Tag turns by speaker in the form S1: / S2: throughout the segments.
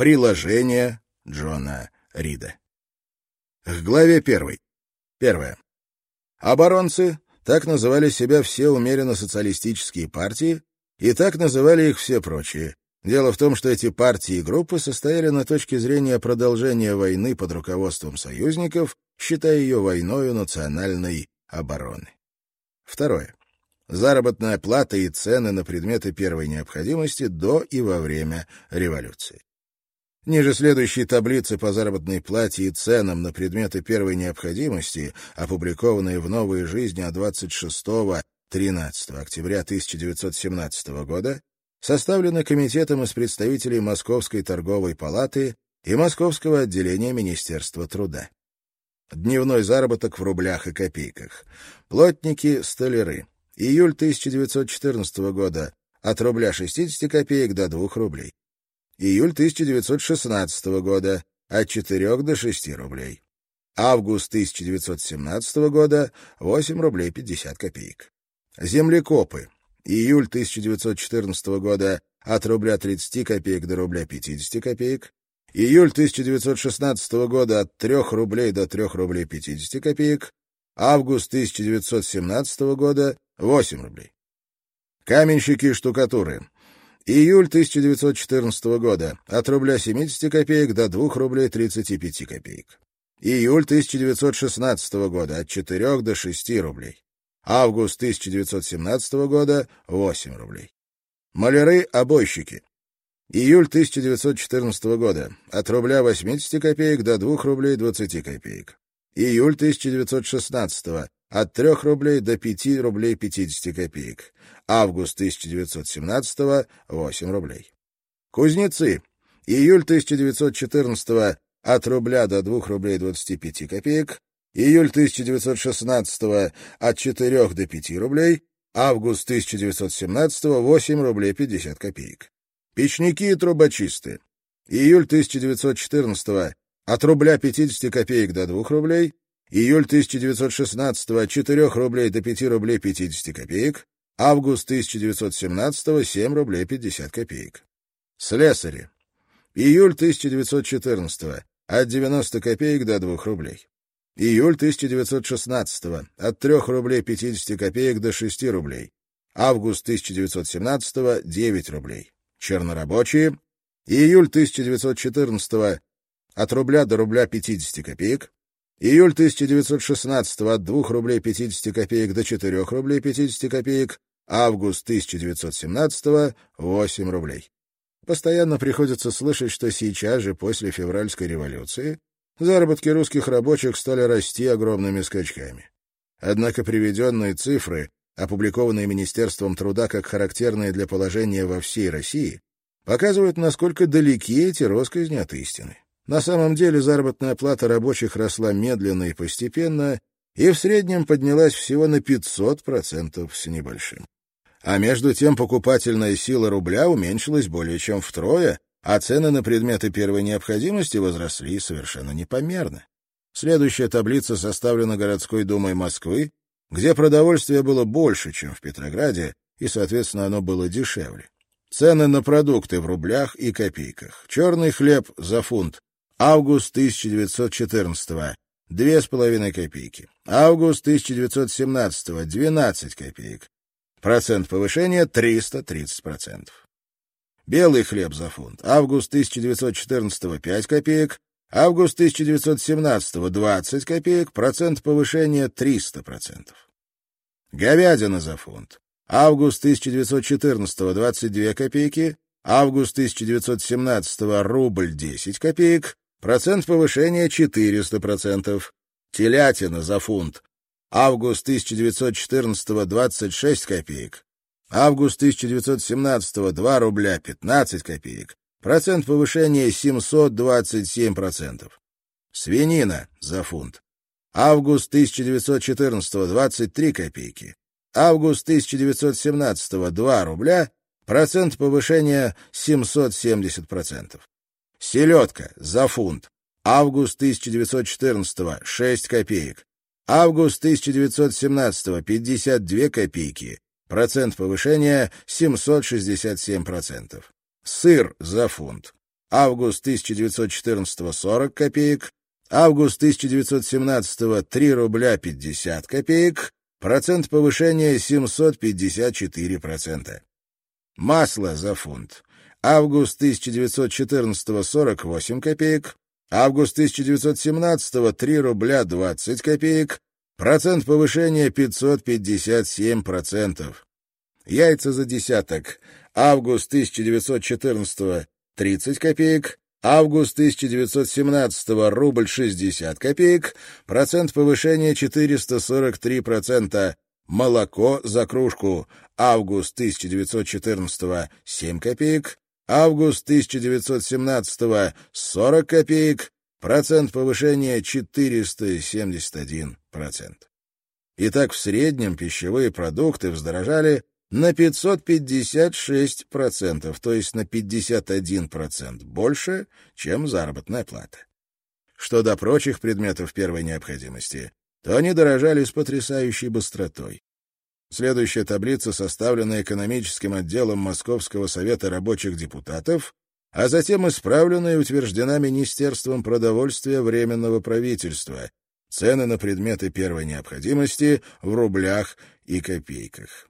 S1: Приложение Джона Рида. К главе первой. Первое. Оборонцы, так называли себя все умеренно социалистические партии, и так называли их все прочие. Дело в том, что эти партии и группы состояли на точке зрения продолжения войны под руководством союзников, считая ее войною национальной обороны. Второе. Заработная плата и цены на предметы первой необходимости до и во время революции. Ниже следующей таблицы по заработной плате и ценам на предметы первой необходимости, опубликованные в «Новой жизни» от 26-13 октября 1917 года, составлены комитетом из представителей Московской торговой палаты и Московского отделения Министерства труда. Дневной заработок в рублях и копейках. Плотники, столяры. Июль 1914 года от рубля 60 копеек до 2 рублей июль 1916 года от 4 до 6 рублей. Август 1917 года 8 рублей 50 копеек. Землекопы. Июль 1914 года от рубля 30 копеек до рубля 50 копеек. Июль 1916 года от 3 рублей до 3 рублей 50 копеек. Август 1917 года 8 рублей. Каменщики и штукатуры. Июль 1914 года. От рубля 70 копеек до 2 рублей 35 копеек. Июль 1916 года. От 4 до 6 рублей. Август 1917 года. 8 рублей. Маляры-обойщики. Июль 1914 года. От рубля 80 копеек до 2 рублей 20 копеек. Июль 1916 от 3 рублей до 5 рублей 50 копеек. Август 1917 — 8 рублей. Кузнецы. Июль 1914 от рубля до 2 рублей 25 копеек. Июль 1916 от 4 до 5 рублей. Август 1917 — 8 рублей 50 копеек. Печники и трубочисты. Июль 1914 от рубля 50 копеек до 2 рублей июль 1916 от 4 рублей до 5 рублей 50 копеек, август 1917 7 рублей 50 копеек. Слесари. Июль 1914 от 90 копеек до 2 рублей. Июль 1916 от 3 рублей 50 копеек до 6 рублей. Август 1917 9 рублей. Чернорабочие. Июль 1914 от рубля до рубля 50 копеек. Июль 1916 от 2 рублей 50 копеек до 4 рублей 50 копеек. Август 1917 8 рублей. Постоянно приходится слышать, что сейчас же, после февральской революции, заработки русских рабочих стали расти огромными скачками. Однако приведенные цифры, опубликованные Министерством труда как характерные для положения во всей России, показывают, насколько далеки эти россказни от истины. На самом деле заработная плата рабочих росла медленно и постепенно, и в среднем поднялась всего на 500% с небольшим. А между тем покупательная сила рубля уменьшилась более чем втрое, а цены на предметы первой необходимости возросли совершенно непомерно. Следующая таблица составлена городской думой Москвы, где продовольствия было больше, чем в Петрограде, и, соответственно, оно было дешевле. Цены на продукты в рублях и копейках. Черный хлеб за фунт Август 1914 две с половиной копейки. Август 1917 12 копеек. Процент повышения 330%. Белый хлеб за фунт. Август 1914 5 копеек. Август 1917 20 копеек. Процент повышения 300%. Говядина за фунт. Август 1914 22 копейки. Август 1917 рубль 10 копеек. Процент повышения 400%. Телятина за фунт. Август 1914 26 копеек. Август 1917 2 рубля 15 копеек. Процент повышения 727%. Свинина за фунт. Август 1914 23 копейки. Август 1917 2 рубля. Процент повышения 770%. Селедка за фунт. Август 1914 — 6 копеек. Август 1917 — 52 копейки. Процент повышения — 767%. Сыр за фунт. август 1914 40 копеек, август 1917 3 рубля 50 копеек, процент повышения 754%. Масло за фунт. Август 1914 48 копеек, август 1917 3 рубля 20 копеек, процент повышения 557%. Яйца за десяток. Август 1914 30 копеек, август 1917 рубль 60 копеек, процент повышения 443%, молоко за кружку, август 1914 7 копеек, август 1917 40 копеек, процент повышения 471%. Итак, в среднем пищевые продукты вздорожали на 556%, то есть на 51% больше, чем заработная плата. Что до прочих предметов первой необходимости, то они дорожали с потрясающей быстротой. Следующая таблица составлена экономическим отделом Московского совета рабочих депутатов, а затем исправлена и утверждена Министерством продовольствия Временного правительства. Цены на предметы первой необходимости в рублях и копейках.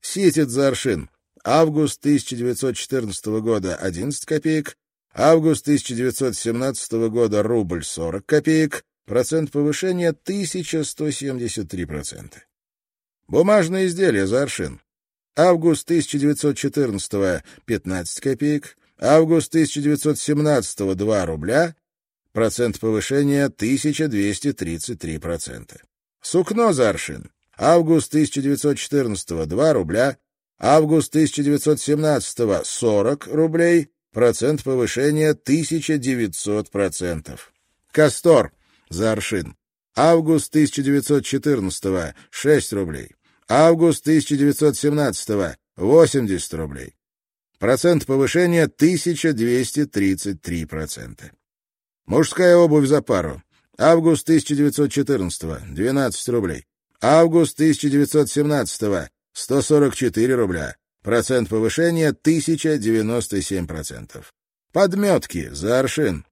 S1: Ситит за аршин. Август 1914 года — 11 копеек. Август 1917 года — рубль 40 копеек. Процент повышения — 1173%. Бумажные изделия за аршин. Август 1914 — 15 копеек. Август 1917 — 2 рубля. Процент повышения — 1233%. Сукно за аршин. Август 1914 — 2 рубля. Август 1917 — 40 рублей. Процент повышения 1900%. Кастор за аршин. Август 1914 — 6 рублей. Август 1917 — 80 рублей. Процент повышения 1233%. Мужская обувь за пару. Август 1914 — 12 рублей. Август 1917-го — 144 рубля. Процент повышения — 1097%. Подметки за аршин.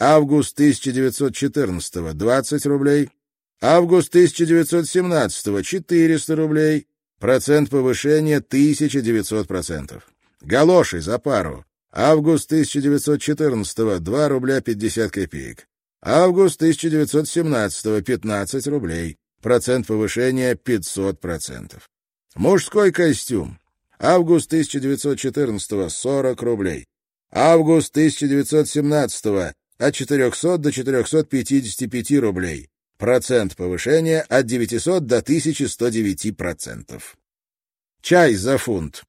S1: Август 1914-го — 20 рублей. Август 1917-го — 400 рублей. Процент повышения — 1900%. Галоши за пару. Август 1914-го — 2 рубля 50 копеек. Август 1917-го — 15 рублей. Процент повышения 500%. Мужской костюм. Август 1914 40 рублей. Август 1917 от 400 до 455 рублей. Процент повышения от 900 до 1109%. Чай за фунт.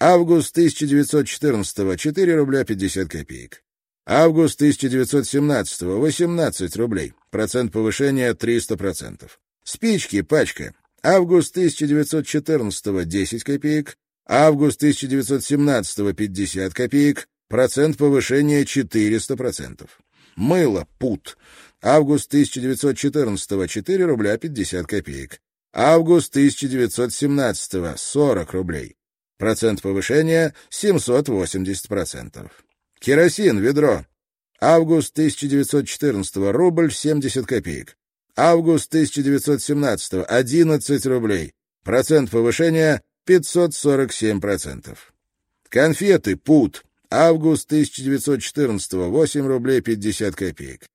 S1: Август 1914 4 рубля 50 копеек. Август 1917 18 рублей. Процент повышения 300%. Спички, пачка. Август 1914 10 копеек. Август 1917 50 копеек. Процент повышения 400%. Мыло, пут. Август 1914 4 рубля 50 копеек. Август 1917 40 рублей. Процент повышения 780%. Керосин, ведро. Август 1914 рубль 70 копеек. Август 1917 — 11 рублей. Процент повышения — 547%. Конфеты «Пут». Август 1914 — 8 рублей 50 копеек.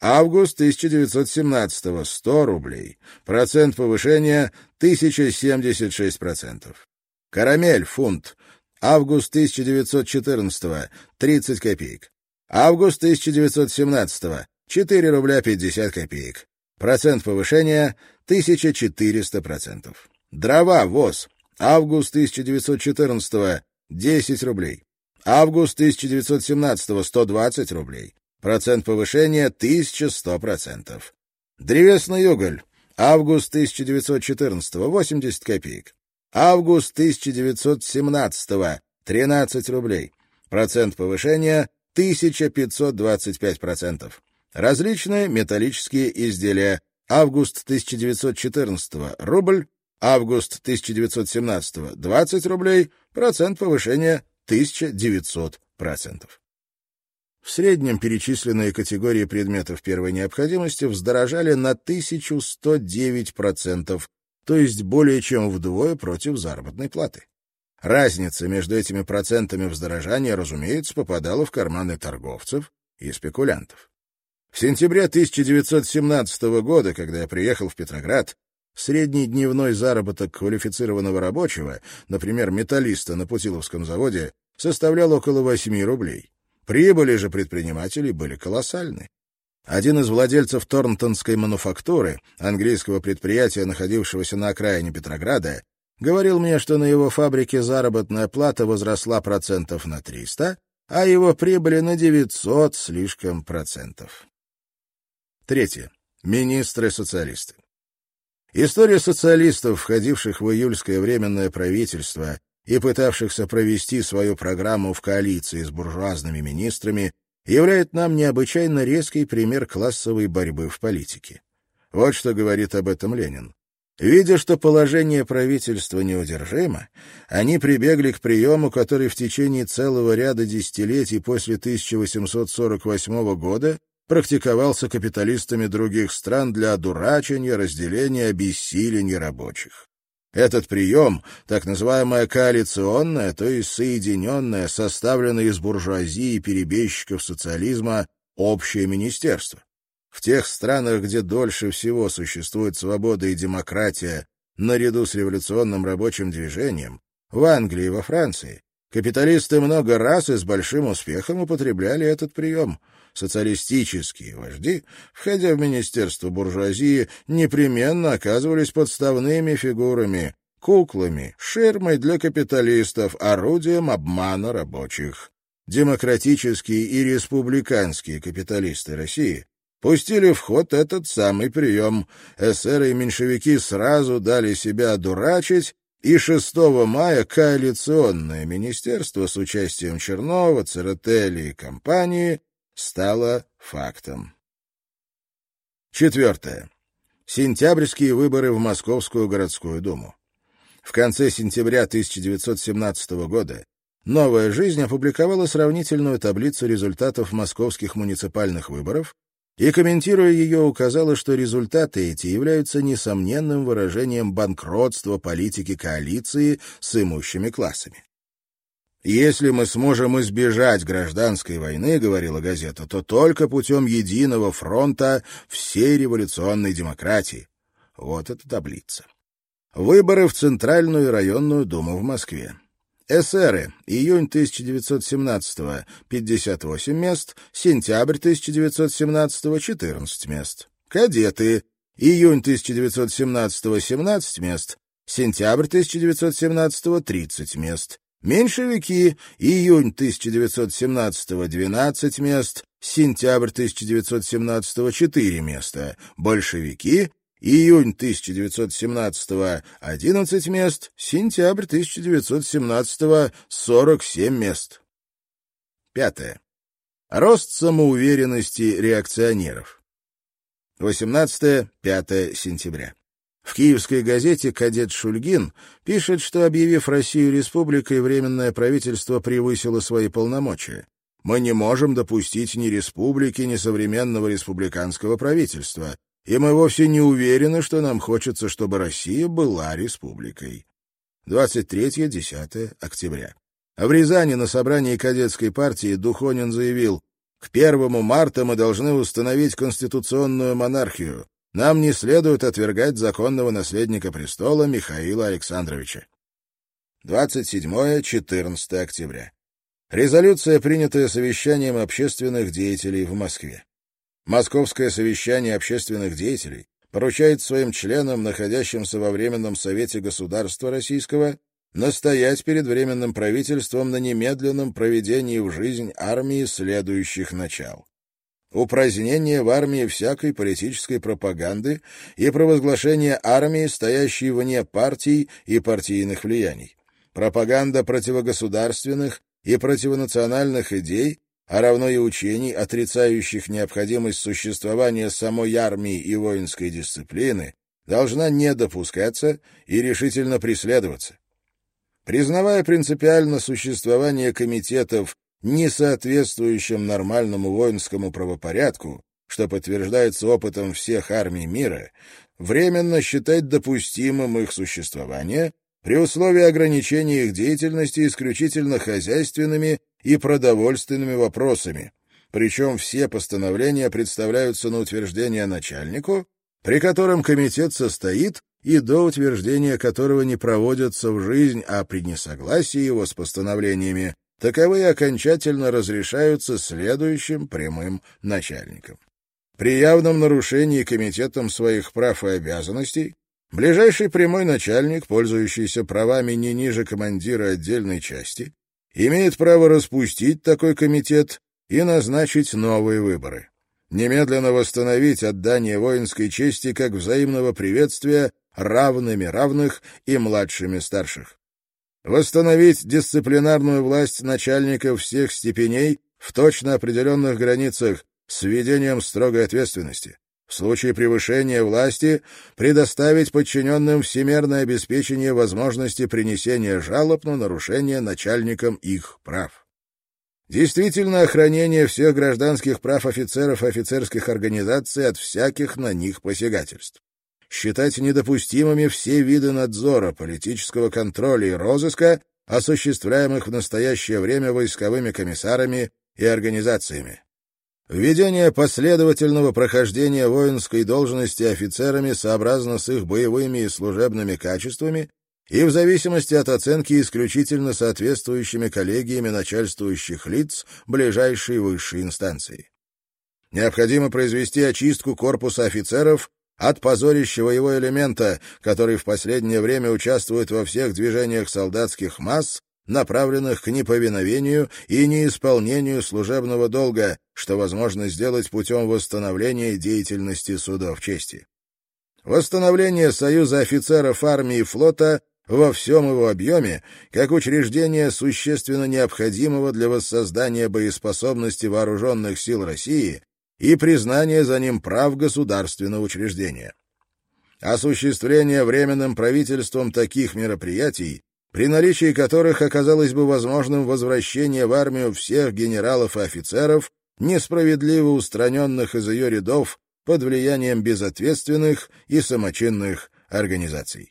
S1: Август 1917 — 100 рублей. Процент повышения — 1076%. Карамель, фунт. Август 1914 — 30 копеек. Август 1917 — 4 рубля 50 копеек. Процент повышения — 1400%. Дрова, ВОЗ. Август 1914 — 10 рублей. Август 1917 — 120 рублей. Процент повышения — 1100%. Древесный уголь. Август 1914 — 80 копеек. Август 1917 — 13 рублей. Процент повышения — 1525%. Различные металлические изделия. Август 1914 рубль, август 1917 20 рублей, процент повышения 1900%. В среднем перечисленные категории предметов первой необходимости вздорожали на 1109%, то есть более чем вдвое против заработной платы. Разница между этими процентами вздорожания, разумеется, попадала в карманы торговцев и спекулянтов. В сентябре 1917 года, когда я приехал в Петроград, средний дневной заработок квалифицированного рабочего, например, металлиста на Путиловском заводе, составлял около 8 рублей. Прибыли же предпринимателей были колоссальны. Один из владельцев Торнтонской мануфактуры, английского предприятия, находившегося на окраине Петрограда, говорил мне, что на его фабрике заработная плата возросла процентов на 300, а его прибыли на 900 слишком процентов. Третье. Министры-социалисты. История социалистов, входивших в июльское временное правительство и пытавшихся провести свою программу в коалиции с буржуазными министрами, являет нам необычайно резкий пример классовой борьбы в политике. Вот что говорит об этом Ленин. Видя, что положение правительства неудержимо, они прибегли к приему, который в течение целого ряда десятилетий после 1848 года практиковался капиталистами других стран для одурачения, разделения, обессиления рабочих. Этот прием, так называемая коалиционная, то есть соединенная, составленная из буржуазии и перебежчиков социализма, общее министерство. В тех странах, где дольше всего существует свобода и демократия, наряду с революционным рабочим движением, в Англии и во Франции, капиталисты много раз и с большим успехом употребляли этот прием. Социалистические вожди, входя в министерство буржуазии, непременно оказывались подставными фигурами, куклами, ширмой для капиталистов, орудием обмана рабочих. Демократические и республиканские капиталисты России пустили в ход этот самый прием. Эсеры и меньшевики сразу дали себя одурачить, и 6 мая коалиционное министерство с участием Чернова, Церетели и компании стало фактом. Четвертое. Сентябрьские выборы в Московскую городскую думу. В конце сентября 1917 года «Новая жизнь» опубликовала сравнительную таблицу результатов московских муниципальных выборов, и, комментируя ее, указала, что результаты эти являются несомненным выражением банкротства политики коалиции с имущими классами. «Если мы сможем избежать гражданской войны, — говорила газета, — то только путем единого фронта всей революционной демократии». Вот эта таблица. Выборы в Центральную и районную думу в Москве. СРы. Июнь 1917 — 58 мест, сентябрь 1917 — 14 мест. Кадеты. Июнь 1917 — 17 мест, сентябрь 1917 — 30 мест. Меньшевики. Июнь 1917 — 12 мест, сентябрь 1917 — 4 места. Большевики. Июнь 1917 — 11 мест, сентябрь 1917 — 47 мест. Пятое. Рост самоуверенности реакционеров. 18-5 сентября. В киевской газете «Кадет Шульгин» пишет, что, объявив Россию республикой, Временное правительство превысило свои полномочия. «Мы не можем допустить ни республики, ни современного республиканского правительства и мы вовсе не уверены, что нам хочется, чтобы Россия была республикой. 23-10 октября. В Рязани на собрании кадетской партии Духонин заявил, «К 1 марта мы должны установить конституционную монархию. Нам не следует отвергать законного наследника престола Михаила Александровича». 27-14 октября. Резолюция, принятая совещанием общественных деятелей в Москве. Московское совещание общественных деятелей поручает своим членам, находящимся во Временном Совете Государства Российского, настоять перед Временным правительством на немедленном проведении в жизнь армии следующих начал. Упразднение в армии всякой политической пропаганды и провозглашение армии, стоящей вне партий и партийных влияний. Пропаганда противогосударственных и противонациональных идей а равно и учений, отрицающих необходимость существования самой армии и воинской дисциплины, должна не допускаться и решительно преследоваться. Признавая принципиально существование комитетов не соответствующим нормальному воинскому правопорядку, что подтверждается опытом всех армий мира, временно считать допустимым их существование при условии ограничения их деятельности исключительно хозяйственными и продовольственными вопросами, причем все постановления представляются на утверждение начальнику, при котором комитет состоит и до утверждения которого не проводятся в жизнь, а при несогласии его с постановлениями таковые окончательно разрешаются следующим прямым начальником. При явном нарушении комитетом своих прав и обязанностей ближайший прямой начальник, пользующийся правами не ниже командира отдельной части, имеет право распустить такой комитет и назначить новые выборы. Немедленно восстановить отдание воинской чести как взаимного приветствия равными равных и младшими старших. Восстановить дисциплинарную власть начальников всех степеней в точно определенных границах с введением строгой ответственности. В случае превышения власти предоставить подчиненным всемерное обеспечение возможности принесения жалоб на нарушение начальникам их прав. Действительно, охранение всех гражданских прав офицеров и офицерских организаций от всяких на них посягательств. Считать недопустимыми все виды надзора, политического контроля и розыска, осуществляемых в настоящее время войсковыми комиссарами и организациями. Введение последовательного прохождения воинской должности офицерами сообразно с их боевыми и служебными качествами и в зависимости от оценки исключительно соответствующими коллегиями начальствующих лиц ближайшей высшей инстанции. Необходимо произвести очистку корпуса офицеров от позорящего его элемента, который в последнее время участвует во всех движениях солдатских масс, направленных к неповиновению и неисполнению служебного долга, что возможно сделать путем восстановления деятельности судов чести. Восстановление Союза офицеров армии и флота во всем его объеме, как учреждение существенно необходимого для воссоздания боеспособности вооруженных сил России и признание за ним прав государственного учреждения. Осуществление Временным правительством таких мероприятий, при наличии которых оказалось бы возможным возвращение в армию всех генералов и офицеров, несправедливо устраненных из ее рядов под влиянием безответственных и самочинных организаций.